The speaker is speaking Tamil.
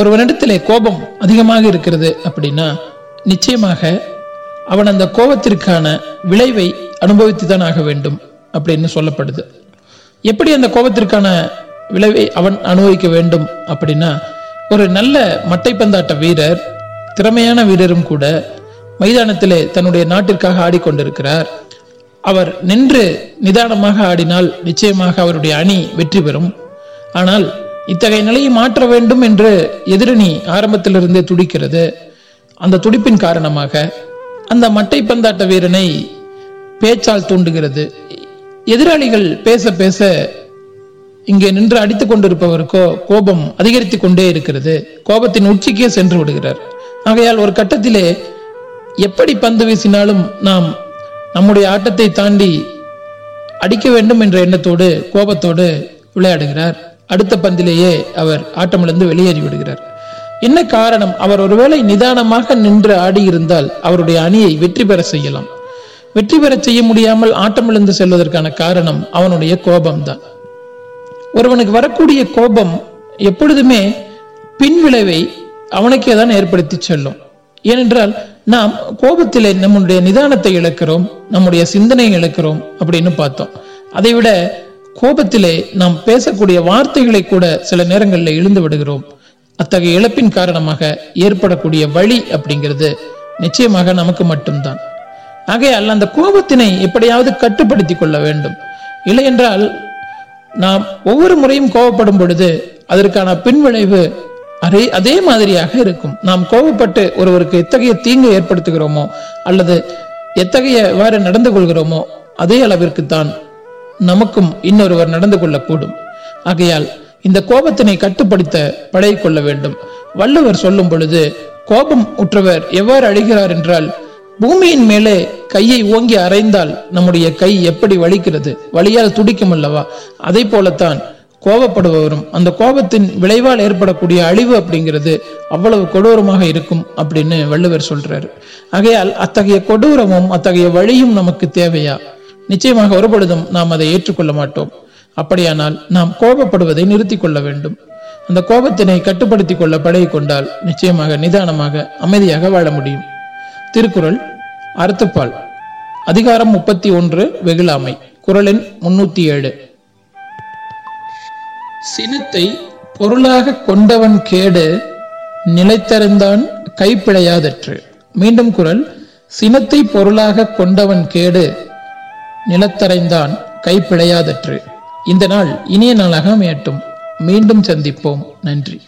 ஒருவனிடத்திலே கோபம் அதிகமாக இருக்கிறது அப்படின்னா நிச்சயமாக அவன் அந்த கோபத்திற்கான விளைவை அனுபவித்து தான் ஆக வேண்டும் அப்படின்னு சொல்லப்படுது. எப்படி அந்த கோபத்திற்கான விளைவை அவன் அனுபவிக்க வேண்டும் அப்படின்னா ஒரு நல்ல மட்டைப்பந்தாட்ட வீரர் திறமையான வீரரும் கூட மைதானத்திலே தன்னுடைய நாட்டிற்காக ஆடிக்கொண்டிருக்கிறார். அவர் நின்று நிதானமாக ஆடினால் நிச்சயமாக அவருடைய அணி வெற்றி பெறும். ஆனால் இத்தகைய நிலையை மாற்ற வேண்டும் என்று எதிரணி ஆரம்பத்திலிருந்தே துடிக்கிறது. அந்த துடிப்பின் காரணமாக அந்த மட்டை பந்தாட்ட வீரனை பேச்சால் தூண்டுகிறது. எதிராளிகள் பேச பேச இங்கே நின்று அடித்துக் கொண்டிருப்பவருக்கோ கோபம் அதிகரித்துக் கொண்டே இருக்கிறது. கோபத்தின் உச்சிக்கே சென்று விடுகிறார். ஆகையால் ஒரு கட்டத்திலே எப்படி பந்து வீசினாலும் நாம் நம்முடைய ஆட்டத்தை தாண்டி அடிக்க வேண்டும் என்ற எண்ணத்தோடு கோபத்தோடு விளையாடுகிறார். அடுத்த பந்திலேயே அவர் ஆட்டமிழந்து வெளியேறி விடுகிறார். என்ன காரணம்? அவர் ஒருவேளை நிதானமாக நின்று ஆடியிருந்தால் அவருடைய அணியை வெற்றி பெற செய்யலாம். வெற்றி பெற செய்ய முடியாமல் ஆட்டமிழந்து செல்வதற்கான காரணம் அவனுடைய கோபம்தான். ஒருவனுக்கு வரக்கூடிய கோபம் எப்பொழுதுமே பின்விளைவை அவனுக்கே தான் ஏற்படுத்தி செல்லும். ஏனென்றால் நாம் கோபத்திலே நம்முடைய நிதானத்தை இழக்கிறோம் நம்முடைய சிந்தனையை இழக்கிறோம் அப்படின்னு பார்த்தோம். அதை விட கோபத்திலே நாம் பேசக்கூடிய வார்த்தைகளை கூட சில நேரங்களில் இழந்து விடுகிறோம். அத்தகைய இழப்பின் காரணமாக ஏற்படக்கூடிய வழி அப்படிங்கிறது நிச்சயமாக நமக்கு மட்டும்தான். ஆகையால் அந்த கோபத்தினை எப்படியாவது கட்டுப்படுத்தி கொள்ள வேண்டும். இல்லை என்றால் நாம் ஒவ்வொரு முறையும் கோபப்படும் பொழுது அதற்கான பின்விளைவு அதே அதே மாதிரியாக இருக்கும். நாம் கோபப்பட்டு ஒருவருக்கு எத்தகைய தீங்கு ஏற்படுத்துகிறோமோ அல்லது எத்தகைய வேறு நடந்து கொள்கிறோமோ அதே அளவிற்கு தான் நமக்கும் இன்னொருவர் நடந்து கொள்ளக்கூடும். ஆகையால் இந்த கோபத்தினை கட்டுப்படுத்த பழகி கொள்ள வேண்டும். வள்ளுவர் சொல்லும் பொழுது கோபம் உற்றவர் எவ்வாறு அழிகிறார் என்றால் பூமியின் மேலே கையை ஓங்கி அரைந்தால் நம்முடைய கை எப்படி வலிக்கிறது? வலியால் துடிக்கும் அல்லவா? அதை போலத்தான் கோபப்படுபவரும் அந்த கோபத்தின் விளைவால் ஏற்படக்கூடிய அழிவு அப்படிங்கிறது அவ்வளவு கொடூரமாக இருக்கும் அப்படின்னு வள்ளுவர் சொல்றாரு. ஆகையால் அத்தகைய கொடூரமும் அத்தகைய வழியும் நமக்கு தேவையா? நிச்சயமாக ஒருபொழுதும் நாம் அதை ஏற்றுக்கொள்ள மாட்டோம். அப்படியானால் நாம் கோபப்படுவதை நிறுத்திக் கொள்ள வேண்டும். அந்த கோபத்தினை கட்டுப்படுத்தி கொள்ள பழகி கொண்டால் நிச்சயமாக நிதானமாக அமைதியாக வாழ முடியும். திருக்குறள் அறத்துப்பால் அதிகாரம் முப்பத்தி ஒன்று வெகுளாமை. குரலின் முன்னூத்தி ஏழு. சினத்தை பொருளாக கொண்டவன் கேடு நிலைத்தறிந்தான் கைப்பிழையாதற்று. மீண்டும் குரல் சினத்தை பொருளாக கொண்டவன் கேடு நிலத்தரைந்தான் கைப்பிழையாதற்று இந்த நாள் இனிய நாளாக அமையட்டும். மீண்டும் சந்திப்போம். நன்றி.